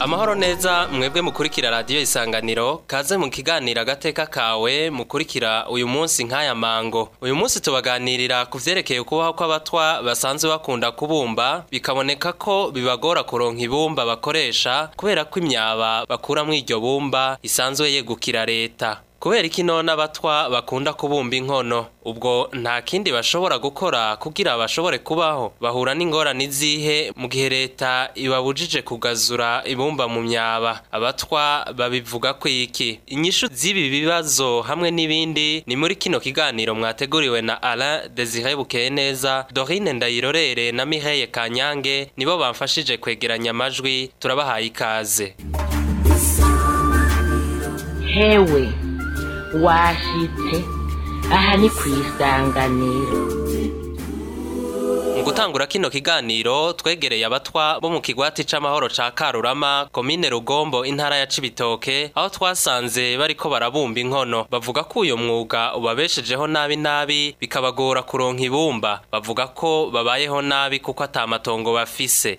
amahoro neza mwebwe mukurikira radio isanganiro kaze mu kiganiro agateka kawe mukurikira uyu munsi nk'aya mango uyu munsi tubaganirira ku byerekeye kubaho kw'abatwa basanzwe bakunda kubumba bikaboneka ko bibagora kuronka ibumba bakoresha kubera ko imyaba bakura muri iryo bumba isanzwe yegukira leta kubera iki none abatwa bakunda kubumba inkono ubwo nta kindi bashobora gukora kugira bashobore kubaho bahura n'ingorane izihe mu gihe leta ibabujije kugazura ibumba mu myaba abatwa babivuga ko iki inyishu z'ibi bibazo hamwe n'ibindi ni muri kino kiganiro mwateguriwe na Alain Desire Bukeneza Dorine Ndayirorere na Mireille Kanyange nibo bamfashije kwegeranya amajwi turabahaye ikaze hewe wahitse aha ni ku isanganiro mu gutangura kino kiganiro twegereye abatwa bo mu kigwati cy’amahoro cya Karurama komine Rugombo intara ya Cibitoke aho twasanze bariko barabumba inkono bavuga ko uyu mwuga ubabeshejeho nabi nabi bikabagora kuronka ibumba bavuga ko babayeho nabi kuko atamatongo bafise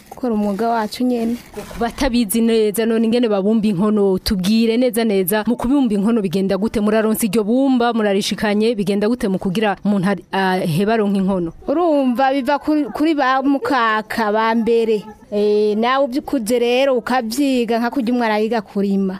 gukora umwuga wacu nyine batabizi neza none ingene babumba inkono tubwire neza neza mu kubumba inkono bigenda gute muraronse iryo bumba murarishikanye bigenda gute mu kugira umuntu aheba aronka inkono urumva biva kuri ba mukaka ba mbere eh, nawe ubyukuze rero ukabyiga nka kujya umwana yiga kurima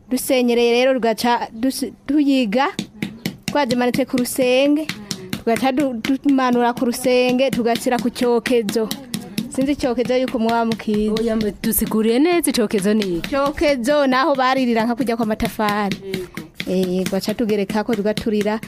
dusenyereye rero tuyiga twazimanitse ku rusenge tugaca tumanura ku rusenge tugashyira ku cyokezo sinzi icyokezo yuko umwamukiye dusiguriye neza icyokezo ni icyokezo naho baririra nka kujya kw'amatafari baca eh, tugereka ko tugaturira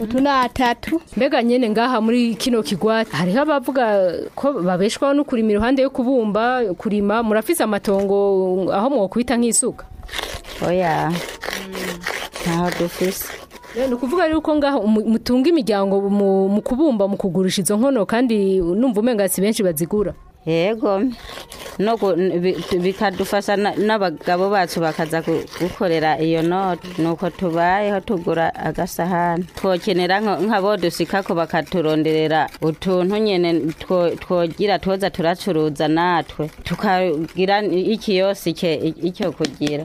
utu ni atatu mbega nyine ngaha muri kino kigwati hariho abavuga ko babeshwaho no kurima iruhande yo kubumba kurima murafise amatongo aho mwokubita nk'isuka oya ntabwo gusa ni ukuvuga yuko ngaho mutunga imiryango mu kubumba mu kugurisha izo nkono kandi numva umengatsi benshi bazigura yego bikadufasha n'abagabo bacu bakaza gukorera iyo noti nuko tubayeho tugura agasahani twokenera nk'abodusika ko bakaturonderera utuntu nyine twogira tuza turacuruza natwe tukagira ikiyosike icyo kugira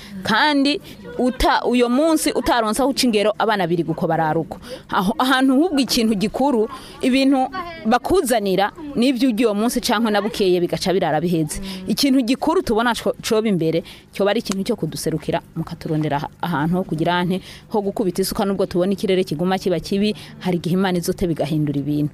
kandi uyu munsi utaronsa aho uca ingero abana biri guko bararuko ahantu ahubwo ikintu gikuru ibintu bakuzanira n'ibyo ujya uwo munsi cyangwa na bukeye bigaca birara bihetse ikintu gikuru tubona coba imbere cyoba ari ikintu cyo kuduserukira mukaturondera ahantu ho kugira ane ho gukubita isuka nubwo tubona ikirere kiguma kiba kibi hari igihe imana izote bigahindura ibintu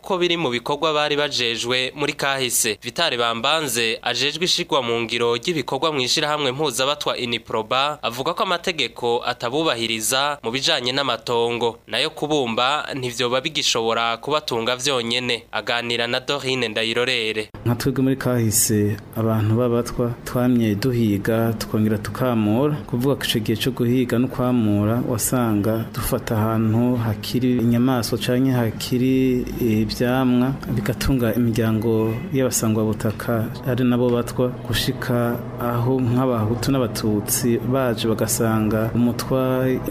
kuko biri mu bikorwa bari bajejwe muri kahise vitari bambanze ajejwe ishyirwa mu ngiro ry'ibikorwa mu ishyirahamwe mpuzabatwa iniproba avuga ko amategeko atabubahiriza mu bijyanye n'amatongo nayo kubumba ntibyoba bigishobora kubatunga byonyine aganira na dorine ndayirorere nka twebwe muri kahise abantu b'abatwa twamye duhiga tukongera tukamura kuvuga ko icyo gihe cyo guhiga no kwamura wasanga dufata ahantu hakiri inyamaswa cyangwa hakiri ibyamwa bigatunga imiryango butaka ari nabo batwa gushika aho aho nk'abahutu n'abatutsi baje bagasanga umutwa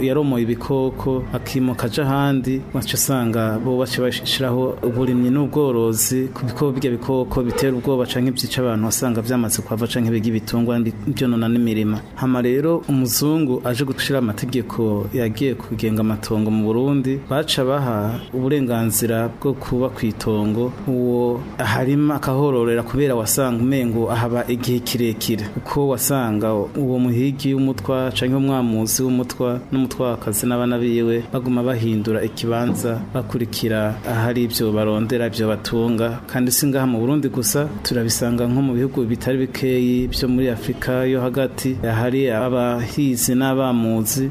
yaromoye ibikoko akimuka aja ahandi baca usanga bo baca bashiraho uburimyi n'ubworozi ku bikoko by'ibyo bikoko bitera ubwoba canke byica abantu wasanga byamaze kwava canke biga ibitungwa byonona n'imirima hama rero umuzungu aje gushira amategeko yagiye kugenga amatongo mu Burundi baca baha uburenganzira bwo kuba ku kwitongo uwo harima akahororera kubera wasanga umengo ahaba igihe kirekire kuko wasanga uwo muhigi w'umutwa cyangwa umwamuzi w'umutwa n'umutwakazi n'abana biwe baguma bahindura ikibanza bakurikira ahari ibyo barondera ibyo batunga kandi si ngaha mu burundi gusa turabisanga nko mu bihugu bitari bikeyi byo muri Afrika yo hagati ahari abahizi n'abamuzi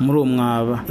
muri uwo mwaba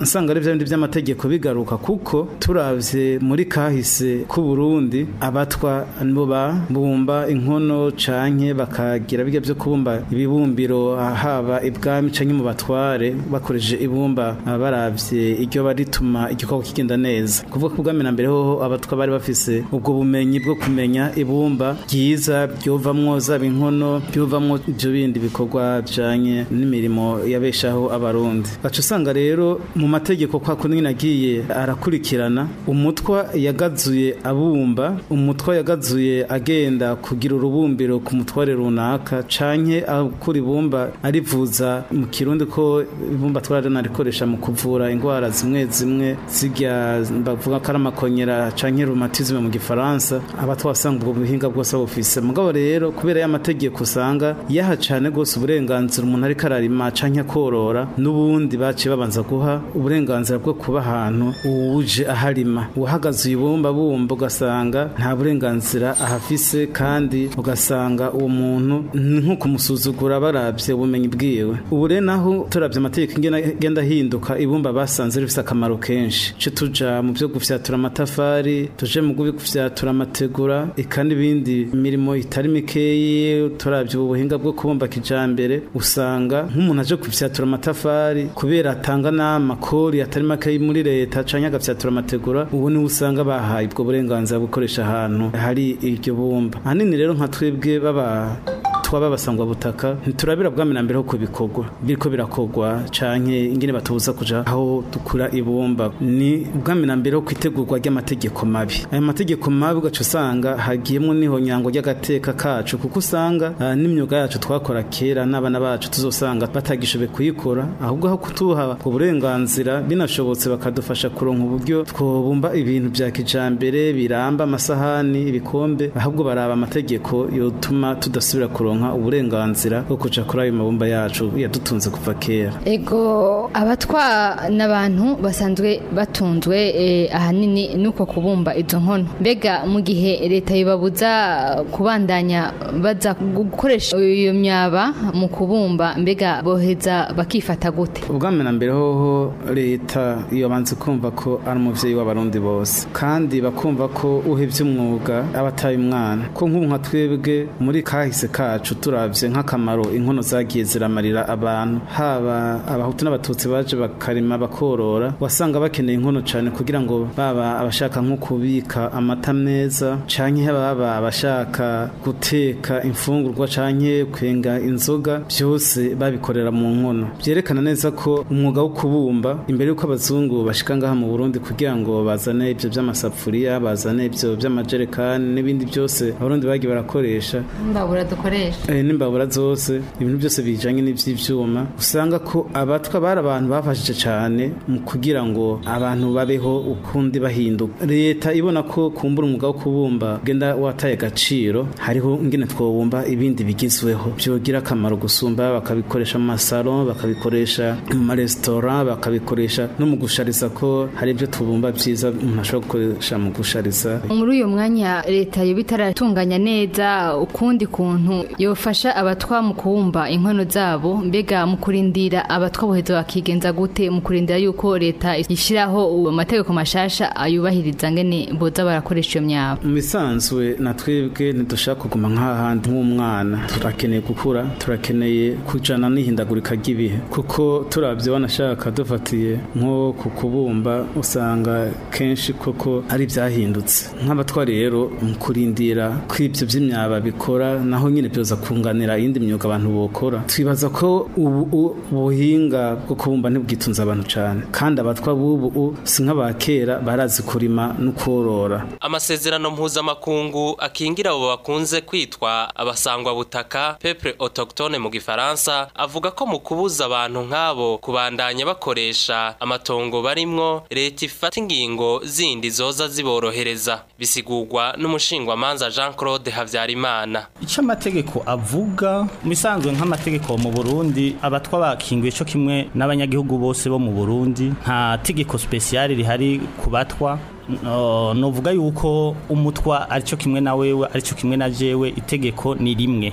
nsanga ari bya by'amategeko bigaruka kuko turabye muri kahise ku Burundi abatwa nibo babumba inkono canke bakagira bijya byo kubumba ibibumbiro haba ibwami canke mu batware bakoresheje ibumba barabye iryo barituma igikorwa kigenda neza kuvuga ko ubwami na mbere hoho abatwa bari bafise ubwo bumenyi bwo kumenya gutunganya ibumba byiza byuvamwo zaba inkono byuvamwo ibyo bindi bikorwa byanye n'imirimo yabeshaho abarundi baca usanga rero mu mategeko kwa kundi nagiye arakurikirana umutwa yagazuye abumba umutwa yagazuye agenda kugira urubumbiro ku mutware runaka canke akura ibumba arivuza mu kirundi ko ibumba twari narikoresha mu kuvura indwara zimwe zimwe zirya bavuga ko ari amakonyera canke rumatizme mu gifaransa aba twase ugasanga ubwo bwose bufise mugabo rero kubera y'amategeko usanga yaha cyane rwose uburenganzira umuntu ariko ararima canke korora n'ubundi baciye babanza guha uburenganzira bwo kuba ahantu uwuje aharima uhagaze uyibumba bumba ugasanga nta burenganzira ahafise kandi ugasanga uwo muntu nko kumusuzugura barabye ubumenyi bwiwe ubu rero naho turabye amategeko igenda ahinduka ibumba basanze rifite akamaro kenshi ce tuja mu byo gufyatura amatafari tuje mu gufyatura amategura eka n'ibindi mirimo itari mikeyi turabya ubuhinga bwo kubumba kijambere usanga nk'umuntu aje kubisyatura amatafari kubera atanga n'amakori atari makeyi muri leta canke agafyatura amategura ubu niwe usanga bahaye ubwo burenganzira bukoresha ahantu hari iryo bumba ahanini rero nka twebwe baba twaba butaka ntiturabira bwamena mbere ho kubikogwa biriko birakogwa canke ingene batubuza kuja aho dukura ibumba ni bwamena mbere ho kwitegurwa ry'amategeko mabi ayo mategeko mabi ugaca usanga hagiyemo n'ihonyango ry'agateka kacu kuko usanga uh, n'imyuga yacu twakora kera n'abana bacu tuzosanga batagishobe kuyikora ahubwo aho kutuha uburenganzira binashobotse bakadufasha kuronka uburyo twobumba ibintu bya kijambere biramba amasahani ibikombe ahubwo baraba amategeko yotuma tudasubira kuronka tukaronka uburenganzira bwo kuja kuri ayo mabumba yacu yadutunze kuva kera ego abatwa n'abantu basanzwe batunzwe eh, ahanini nuko kubumba izo nkono mbega mu gihe leta yibabuza kubandanya baza gukoresha iyo myaba mu kubumba mbega boheza bakifata gute ubwa na mbere hoho leta yobanze kumva ko ari umubyeyi w'abarundi bose kandi bakumva ko uhebye umwuga aba umwana ko nk'ubu nka twebwe muri kahise kacu wacu turabye nk'akamaro inkono zagiye ziramarira abantu haba abahutu n'abatutsi baje bakarima bakorora wasanga bakeneye inkono cyane kugira ngo baba abashaka nko kubika amata meza canke baba abashaka guteka imfungurwa canke kwenga inzoga byose babikorera mu nkono byerekana neza ko umwuga wo kubumba imbere y'uko abazungu bashika ngaha mu Burundi kugira ngo bazane ibyo by'amasafuriya bazane ibyo by'amajerekani n'ibindi byose abarundi bagiye barakoresha mbabura dukoresha Eh, n'imbabura zose ibintu byose bijyanye n'iby'ibyuma usanga ko abatwa bari abantu bafashije cyane mu kugira ngo abantu babeho ukundi bahinduka leta ibona ko kumbura umugabo wo kubumba ugenda wataye agaciro hariho ngene twobumba ibindi bigezweho byogira akamaro gusumba bakabikoresha mu masaro bakabikoresha mu maresitora bakabikoresha no mu gushariza ko hari ibyo tubumba byiza umuntu ashobora gukoresha mu gushariza muri uyu mwanya leta yoba itaratunganya neza ukundi kuntu yofasha abatwa mu kubumba inkono zabo mbega mu kurindira abatwa boheza bakigenza gute mu kurindira yuko leta ishyiraho amategeko mashasha ayubahiriza ngene boza barakoresha iyo myaba mu bisanzwe na twebwe ntidushaka kuguma nk'ahandi nk'umwana turakeneye gukura turakeneye kujana n'ihindagurika ry'ibihe kuko turabye banashaka dufatiye nko ku kubumba usanga kenshi koko ari byahindutse nk'abatwa rero mu kurindira kw'ibyo by'imyaba bikora naho nyine byo bifuza kunganira yindi myuga abantu bokora twibaza ko ubu ubuhinga bwo kubumba ntibwitunze abantu cyane kandi abatwa b'ubu si nk'aba kera barazi kurima no korora amasezerano mpuzamakungu akingira abo bakunze kwitwa abasangwabutaka pepure otogitone mu gifaransa avuga ko mu kubuza abantu nk'abo kubandanya bakoresha amatongo barimwo leta ifata ingingo zindi zoza ziborohereza bisigurwa n'umushingwamanza jean claude habyarimana icyo amategeko amategeko avuga mu nk'amategeko mu Burundi abatwa bakinguye cyo kimwe n'abanyagihugu bose bo mu Burundi nta tegeko special rihari kubatwa nuvuga yuko umutwa aricyo kimwe na wewe aricyo kimwe na jewe itegeko ni rimwe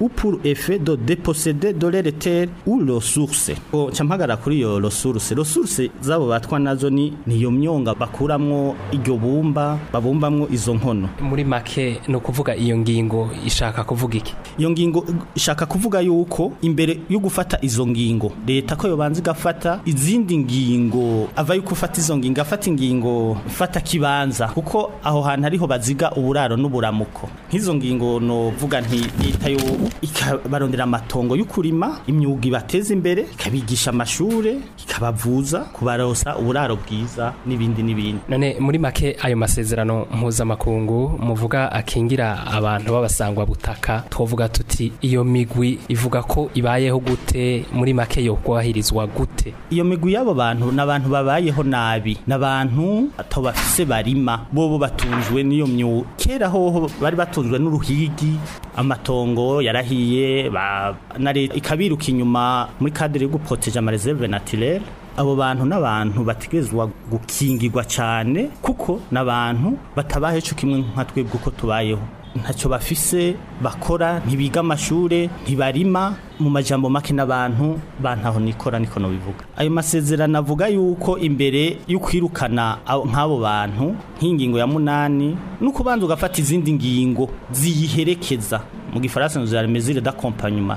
ou pour effet de déposséder de l'héritier ou ressource. Ngo campagara kuri yo ressource. Ressource zabo batwa nazo ni niyo myonga bakuramwo iryo bumba babumba babumbamwo izo nkono muri make no kuvuga iyo ngingo ishaka kuvuga iki iyo ngingo ishaka kuvuga yuko imbere yo gufata izo ngingo leta ko yobanza igafata izindi ngingo ava yuko ufata izo ngingo afata ingingo fata kibanza kuko aho hantu ariho baziga uburaro n'uburamuko nk'izo ngingo novuga nti leta yo ikabarondera amatongo yukurima kurima imyuga ibateza imbere ikabigisha amashuri ikabavuza kubarosa uburaro bwiza n'ibindi n'ibindi none muri make ayo amasezerano mpuzamakungu muvuga akingira abantu b'abasangwa butaka twavuga tuti iyo migwi ivuga ko ibayeho gute muri make yo kubahirizwa gute iyo migwi y'abo bantu n'abantu babayeho nabi n'abantu atobafise barima bobo batunjwe n'iyo myuka kera hoho bari batunjwe n'uruhigi amatongo yarahiye na leta ikabiruka inyuma muri kadire yo guproteja amareserve naturelle abo bantu n'abantu bategerezwa gukingirwa cyane kuko n'abantu batabayeho cyo kimwe nka twebwe uko tubayeho ntacyo bafise bakora ntibiga amashuri ntibarima mu majambo make n'abantu bantaho nikora niko bivuga ayo masezerano avuga yuko imbere yo kwirukana nk'abo bantu nk'ingingo ya munani n'ukubanza ugafata izindi ngingo ziyiherekeza mu gifaransa inzu ya mezire dakompanyuma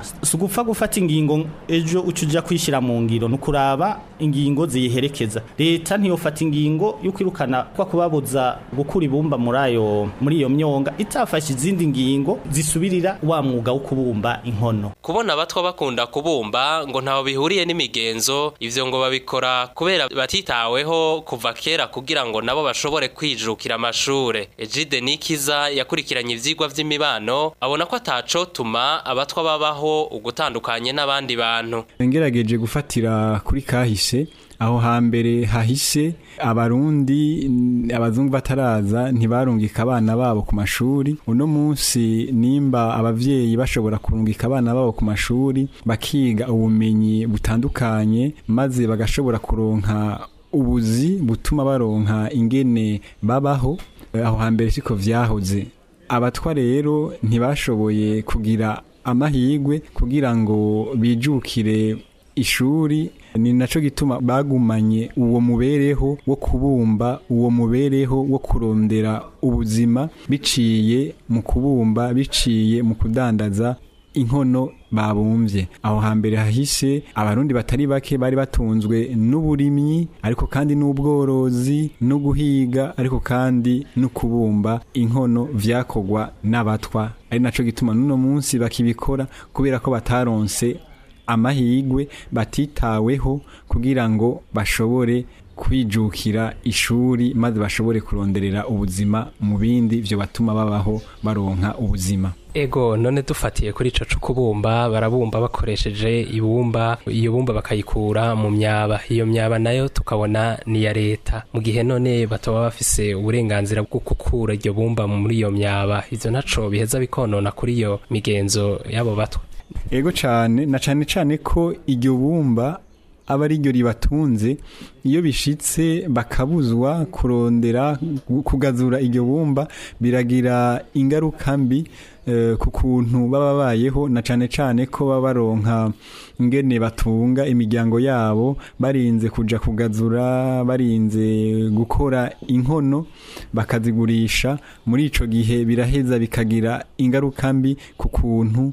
gufata ingingo ejo uca ujya kwishyira mu ngiro ni ukuraba ingingo ziyiherekeza leta ntiyofata ingingo yo kwirukana kwa kubabuza gukura ibumba muri ayo muri iyo myonga itafashe izindi ngingo zisubirira wa mwuga wo kubumba inkono kubona abatwa bakunda kubumba ngo ntaho bihuriye n'imigenzo ivyo ngo babikora kubera batitaweho kuva kera kugira ngo nabo bashobore kwijukira amashure Egide Nikiza yakurikiranye ivyigwa vy'imibano abona ko ataco tuma abatwa babaho ugutandukanye n'abandi bantu ngerageje gufatira kuri kahise aho hambere hahise abarundi abazungu bataraza ntibarungika abana babo ku mashuri uno munsi nimba ababyeyi bashobora kurungika abana babo ku mashuri bakiga ubumenyi butandukanye maze bagashobora kuronka ubuzi butuma baronka ingene babaho aho hambere siko vyahoze abatwa rero ntibashoboye kugira amahirwe kugira ngo bijukire ishuri ni nacyo gituma bagumanye uwo mubereho wo kubumba uwo mubereho wo kurondera ubuzima biciye mu kubumba biciye mu kudandaza inkono babumvye aho hambere hahise abarundi batari bake bari batunzwe n'uburimyi ariko kandi n'ubworozi no guhiga ariko kandi no kubumba inkono vyakogwa n'abatwa ari naco gituma n'uno munsi bakibikora kubera ko bataronse amahigwe batitaweho kugira ngo bashobore kwijukira ishuri maze bashobore kuronderera ubuzima mu bindi byo batuma babaho baronka ubuzima ego none dufatiye kuri ico cukubumba barabumba bakoresheje ibumba iyo bumba bakayikura mu myaba iyo myaba nayo tukabona ni ya leta mu gihe none bataba bafise uburenganzira bwo gukura iryo bumba muri iyo myaba ivyo naco biheza bikonona kuri iyo migenzo yabo batwa ego cane na cane cane ko iryo bumba aba ari ribatunze iyo bishitse bakabuzwa kurondera kugazura iryo bumba biragira ingaruka mbi Eh, ku kuntu baba babayeho na cyane cyane ko baba baronka ingene batunga imiryango yabo barinze kujya kugazura barinze gukora inkono bakazigurisha muri icyo gihe biraheza bikagira ingaruka mbi ku kuntu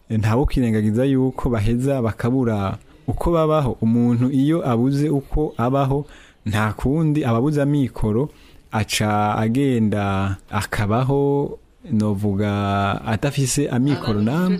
ntabo kwirengagiza yuko baheza bakabura uko babaho umuntu iyo abuze uko abaho nta kundi ababuze amikoro aca agenda akabaho novuga atafise amikoro namwe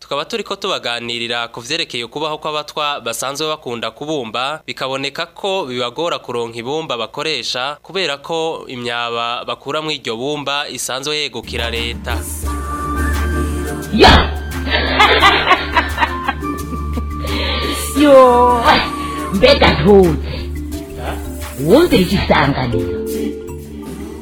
tukaba turi ko tubaganirira ku byerekeye kubaho kw'abatwa basanzwe bakunda kubumba bikaboneka ko bibagora kuronka ibumba bakoresha kubera ko imyaba bakura mu iryo bumba isanzwe yegukira leta mbega ntutse wumvira igisanganiro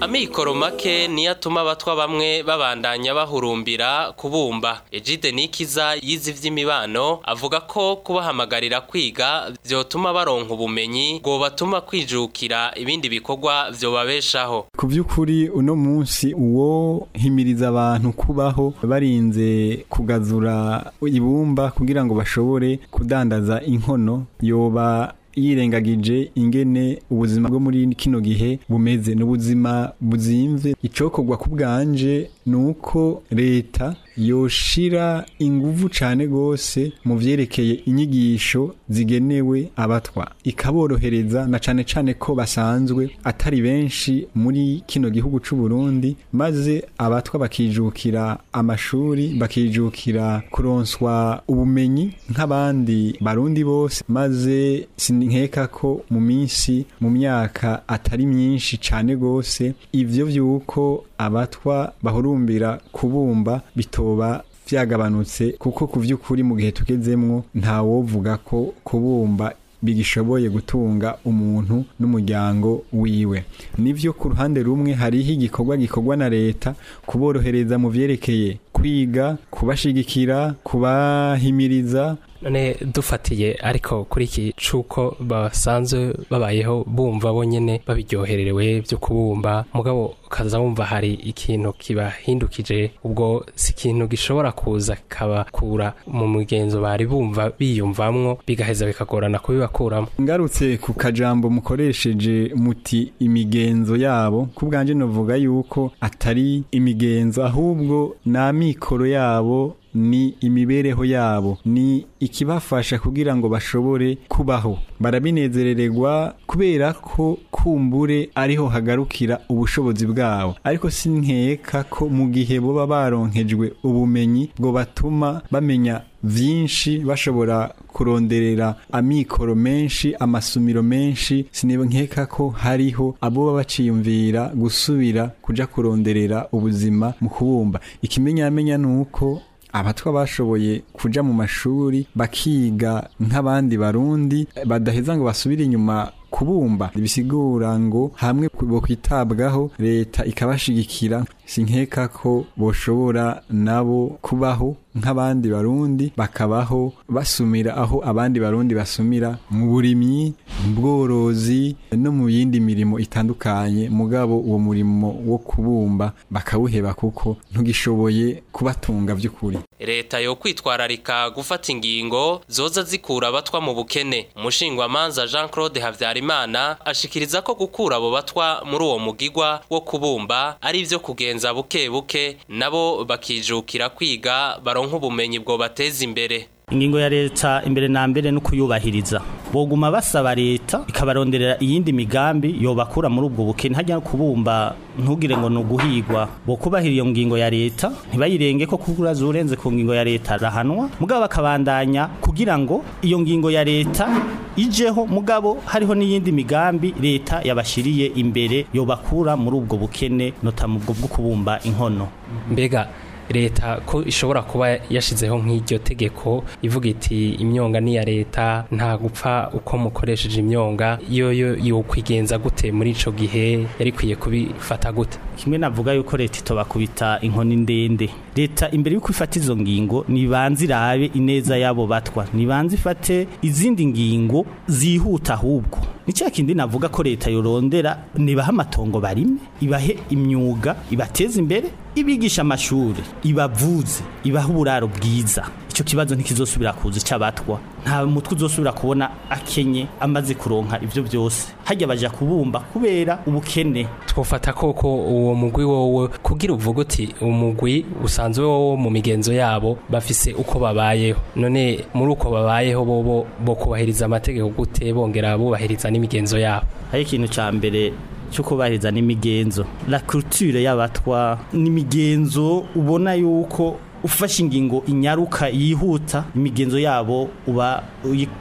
amikoro make niyo atuma abatwa bamwe babandanya bahurumbira kubumba egide nikiza yize iby'imibano avuga ko kubahamagarira kwiga byotuma baronka ubumenyi ngo batuma kwijukira ibindi bikorwa byobabeshaho ku by'ukuri uno munsi uwo himiriza abantu kubaho barinze kugazura ibumba kugira ngo bashobore kudandaza inkono yoba yirengagije ingene ubuzima bwo muri kino gihe bumeze n'ubuzima buzimve icokogwa ku bwanje ni uko leta yoshira inguvu cyane rwose mu byerekeye inyigisho zigenewe abatwa ikaborohereza na cyane cyane ko basanzwe atari benshi muri kino gihugu cy'u Burundi maze abatwa bakijukira amashuri bakijukira kuronswa ubumenyi nk'abandi barundi bose maze sinkeka ko mu minsi mu myaka atari myinshi cyane rwose ivyo by'uko abatwa bahurumbira kubumba bito byoba byagabanutse kuko ku by'ukuri mu gihe tugezemwo ntawovuga ko kubumba bigishoboye gutunga umuntu n'umuryango wiwe nivyo ku ruhande rumwe hariho igikorwa gikorwa na leta kuborohereza mu vyerekeye kwiga kubashigikira kubahimiriza none dufatiye ariko kuri iki cuko basanzwe babayeho bumva bonyine babiryohererewe byo kubumba mugabo ukaza wumva hari ikintu kibahindukije ubwo si ikintu gishobora kuza kabakura mu mugenzo bari bumva biyumvamwo bigaheza bikagorana kubibakuramo ngarutse ku kajambo mukoresheje muti imigenzo yabo ku bwanjye navuga yuko atari imigenzo ahubwo ni amikoro yabo ni imibereho yabo ni ikibafasha kugira ngo bashobore kubaho barabinezererwa kubera ko kumbure ariho hagarukira ubushobozi bwabo ariko sinkeka ko mu gihe boba baronkejwe ubumenyi bwo batuma bamenya byinshi bashobora kuronderera amikoro menshi amasumiro menshi nkeka ko hariho abo baba baciyumvira gusubira kujya kuronderera ubuzima mu kubumba ikimenyamenya ni uko abatwa bashoboye kuja mu mashuri bakiga nk'abandi barundi badaheza ngo basubire inyuma kubumba bisigura ngo hamwe bo kwitabwaho leta ikabashigikira sinkeka ko boshobora nabo kubaho nk'abandi barundi bakabaho basumira aho abandi barundi basumira mu burimyi bworozi no mu yindi mirimo itandukanye mugabo uwo murimo wo kubumba bakawuheba kuko ntugishoboye kubatunga by'ukuri leta yo kwitwararika gufata ingingo zoza zikura abatwa mu bukene umushingwamanza jean claude habyarimana ashikiriza ko gukura abo batwa muri uwo mugigwa wo kubumba ari ibyo kugenza buke buke nabo bakijukira kwiga baronka ubumenyi bwo bateza imbere ingingo ya leta imbere na mbere no kuyubahiriza boguma basaba leta ikabaronderera iyindi migambi yobakura muri ubwo bukene hajya kubumba ntugire ngo nuguhigwa bo kubahira iyo ngingo ya leta ntibayirenge ko kugura zurenze ku ngingo ya leta rahanwa mugabo akabandanya kugira ngo iyo ngingo ya leta ijeho mugabo hariho n'iyindi migambi leta yabashiriye imbere yobakura muri ubwo bukene nota mu bwo kubumba inkono mbega leta ko ishobora kuba yashizeho nk'iryo tegeko ivuga iti imyonga ni iya leta nta gupfa uko mukoresheje imyonga iyo yo yokwigenza gute muri icyo gihe yarikwiye kubifata gute kimwe navuga yuko leta itobakubita inkoni ndende leta imbere yuko ifata izo ngingo nibanze irabe ineza yabo batwa nibanze ifate izindi ngingo zihuta ahubwo nicya kindi navuga ko leta yorondera nibaha amatongo barime ibahe imyuga ibateze imbere ibigisha amashuri ibavuze ibaha uburaro bwiza icyo kibazo ntikizosubira kuza cyabatwa nta mutwe uzosubira kubona akenye amaze kuronka ibyo byose hajya bajya kubumba kubera ubukene twofata koko uwo mugwi wowe kugira uvuga uti umugwi usanzwe wowe mu migenzo yabo bafise uko babayeho none muri uko babayeho bobo bo kubahiriza amategeko gute bongera bubahiriza n'imigenzo yabo hari ikintu cya mbere cyo kubahiriza n'imigenzo la culture y'abatwa n'imigenzo ubona yuko ufashe ingingo inyaruka yihuta imigenzo yabo uba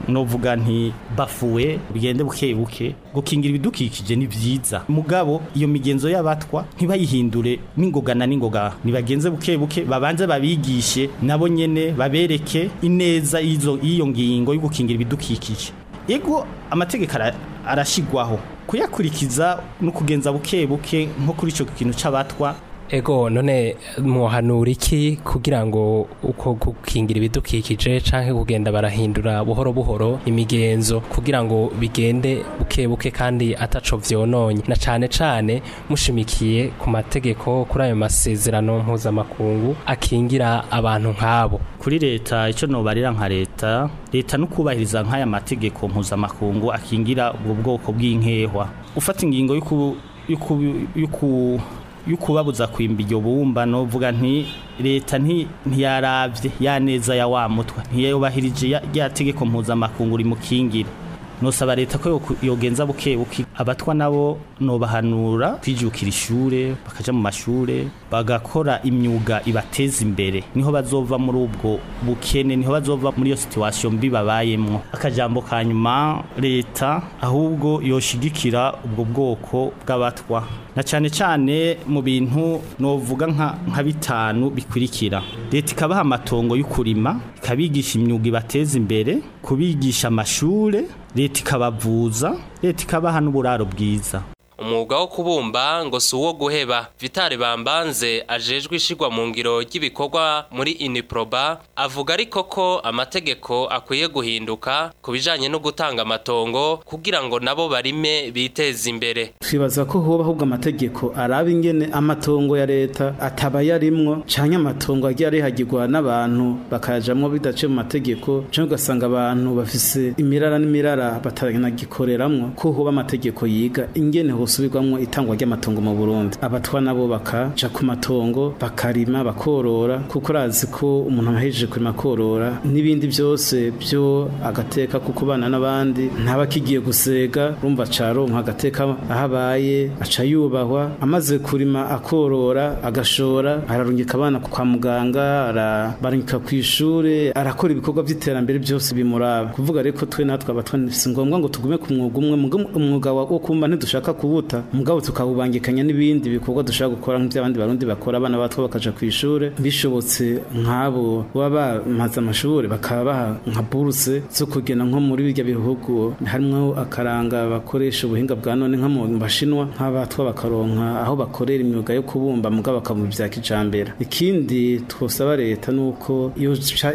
novuga nti bafuwe bigende buke buke gukingira ibidukikije ni byiza mugabo iyo migenzo y'abatwa ntibayihindure n’ingogana n'ingoga nibagenze buke buke babanze babigishe nabo nyene babereke ineza izo iyo ngingo yo gukingira ibidukikije ego amategeko arashigwaho kuyakurikiza no kugenza buke buke nko kuri ico kintu cyabatwa. ego none muhanura iki kugira ngo uko gukingira ibidukikije cyangwa kugenda barahindura buhoro buhoro imigenzo kugira ngo bigende buke buke kandi ataco vyononye na cyane cyane mushimikiye ku mategeko kuri ayo masezerano mpuzamakungu akingira abantu nk'abo kuri leta icyo nobarira nka leta leta no kubahiriza nk'aya mategeko mpuzamakungu akingira ubwo bwoko bw'inkehwa ufata ingingo y'uku yo kubabuza kwimba iryo bumba novuga nti leta ntiyaravye yaneza ya wa mutwe ntiyubahirije rya tegeko mpuzamakungu rimukingira nosaba leta ko yogenza buke buke abatwa nabo nobahanura kwijukira ishure bakaja mu mashure bagakora imyuga ibateza imbere niho bazova muri ubwo bukene niho bazova muri iyo situation bibabayemwo akajambo kanyuma leta ahubwo yoshigikira ubwo bwoko bw'abatwa na cyane cyane mu bintu novuga nka bitanu bikurikira leta ikabaha amatongo yo kurima ikabigisha imyuga ibateza imbere kubigisha amashuri leta ikabavuza leta ikabaha n'uburaro bwiza umwuga wo kubumba ngo si uwo guheba vitale bambanze ajejwe ishigwa mu ngiro ry'ibikorwa muri iniproba avuga ariko ko amategeko akwiye guhinduka ku bijanye no gutanga amatongo kugira ngo nabo barime biteze imbere twibaza ko hoba ahubwo amategeko araba ingene amatongo ya leta ataba yarimwo canke amatongo agiye arihagirwa n'abantu bakajamwo bidaciye mu mategeko canke ugasanga abantu bafise imirara n'imirara batanagikoreramo ko hoba amategeko yiga ingene hose busubirwamo itangwa ry'amatongo mu Burundi abatwa nabo bakaja ku matongo bakarima bakorora kuko urazi ko umuntu ahejeje kurima korora n'ibindi byose byo agateka ko bana n'abandi ntaba kigiye gusega urumva caronka agateka ahabaye abaye aca yubahwa amaze kurima akorora agashora ararungika abana kwa muganga arabarungika ku ishuri arakora ibikorwa by'iterambere byose bimuraba kuvuga rero twe natwe abatwa si ngombwa ngo tugume ku mwuga umwe umwuga wo kumva ntidushaka kubu byihuta mugabo tukawubangikanya n'ibindi bikorwa dushaka gukora nk'iby'abandi barundi bakora abana batwo bakaja ku ishuri bishobotse nk'abo baba bamaze amashuri bakaba baha nka buruse zo kugena nko muri birya bihugu harimo akaranga bakoresha ubuhinga bwa none nko mu bashinwa nk'abatwa bakaronka aho bakorera imyuga yo kubumba mugabo bakabumba bya kijambere ikindi twosaba leta nuko iyo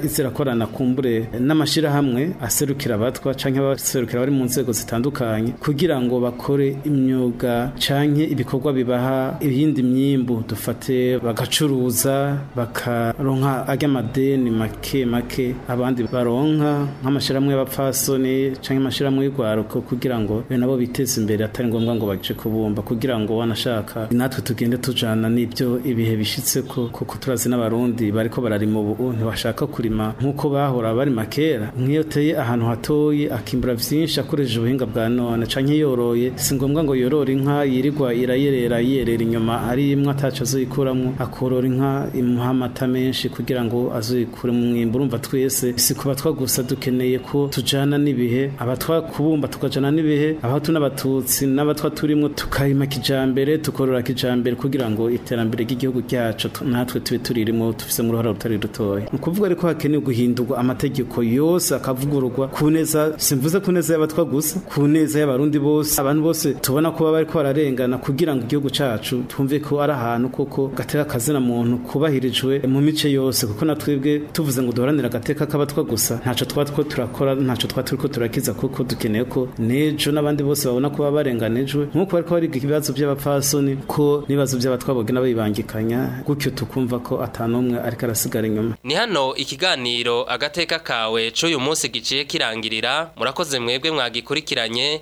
izirakorana kumbure n’amashyirahamwe aserukira abatwa canke abaserukira bari mu nzego zitandukanye kugira ngo bakore imyuga imyuga canke ibikorwa bibaha ibindi myimbu dufate bagacuruza bakaronka ajya amadeni make make abandi baronka nk'amashyirahamwe y'abapfasoni canke amashyirahamwe y'urwaruko kugira ngo nabo biteze imbere atari ngombwa ngo baje kubumba kugira ngo wanashaka natwe tugende tujana n'ibyo ibihe bishitse ko kuko turazi n'abarundi bariko bararima ubu ntibashaka kurima nk'uko bahora barima kera nk'iyo teye ahantu hatoye akimbura byinshi akoresheje ubuhinga bwa none canke yoroye si ngombwa ngo yoro yorora inka yirirwa irayerera yerera inyuma ari imwe ataco azoyikuramo akorora inka imuha amata menshi kugira ngo azoyikure mu mwimbu urumva twese si kuba twagusa dukeneye ko tujana n'ibihe abatwa kubumba tukajana n'ibihe abahatu n'abatutsi n'abatwa turimo tukayima kijambere tukorora kijambere kugira ngo iterambere ry'igihugu cyacu natwe tube turirimo tufise mu ruhara rutari rutoya ni ukuvuga ariko hakenewe guhindurwa amategeko yose akavugururwa ku neza simvuze ku neza y'abatwa gusa ku neza y'abarundi bose abantu bose tubona ko kuba bari bararengana kugira ngo igihugu cyacu twumve ko ari ahantu koko gateka akazina muntu kubahirijwe mu mice yose kuko natwebwe tuvuze ngo duharanire agateka k'abatwa gusa ntacyo twaba two turakora ntacyo twaba turi ko turakiza kuko dukeneye ko n'ejo n'abandi bose babona ko baba barenganijwe nk'uko bari bariga ibibazo by'abapfasoni ko n'ibibazo by'abatwaboga n'abibangikanya gutyo tukumva ko atanu umwe ariko arasigara inyuma ni hano ikiganiro agateka kawe cy'uyu munsi giciye kirangirira murakoze mwebwe mwagikurikiranye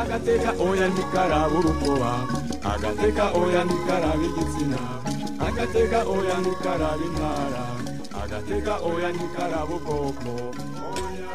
agateka oya ntikaraba urukoba agateka oya ntikaraba igitsina agatega oya nikara bintara agatega oya nikara bubwoko oya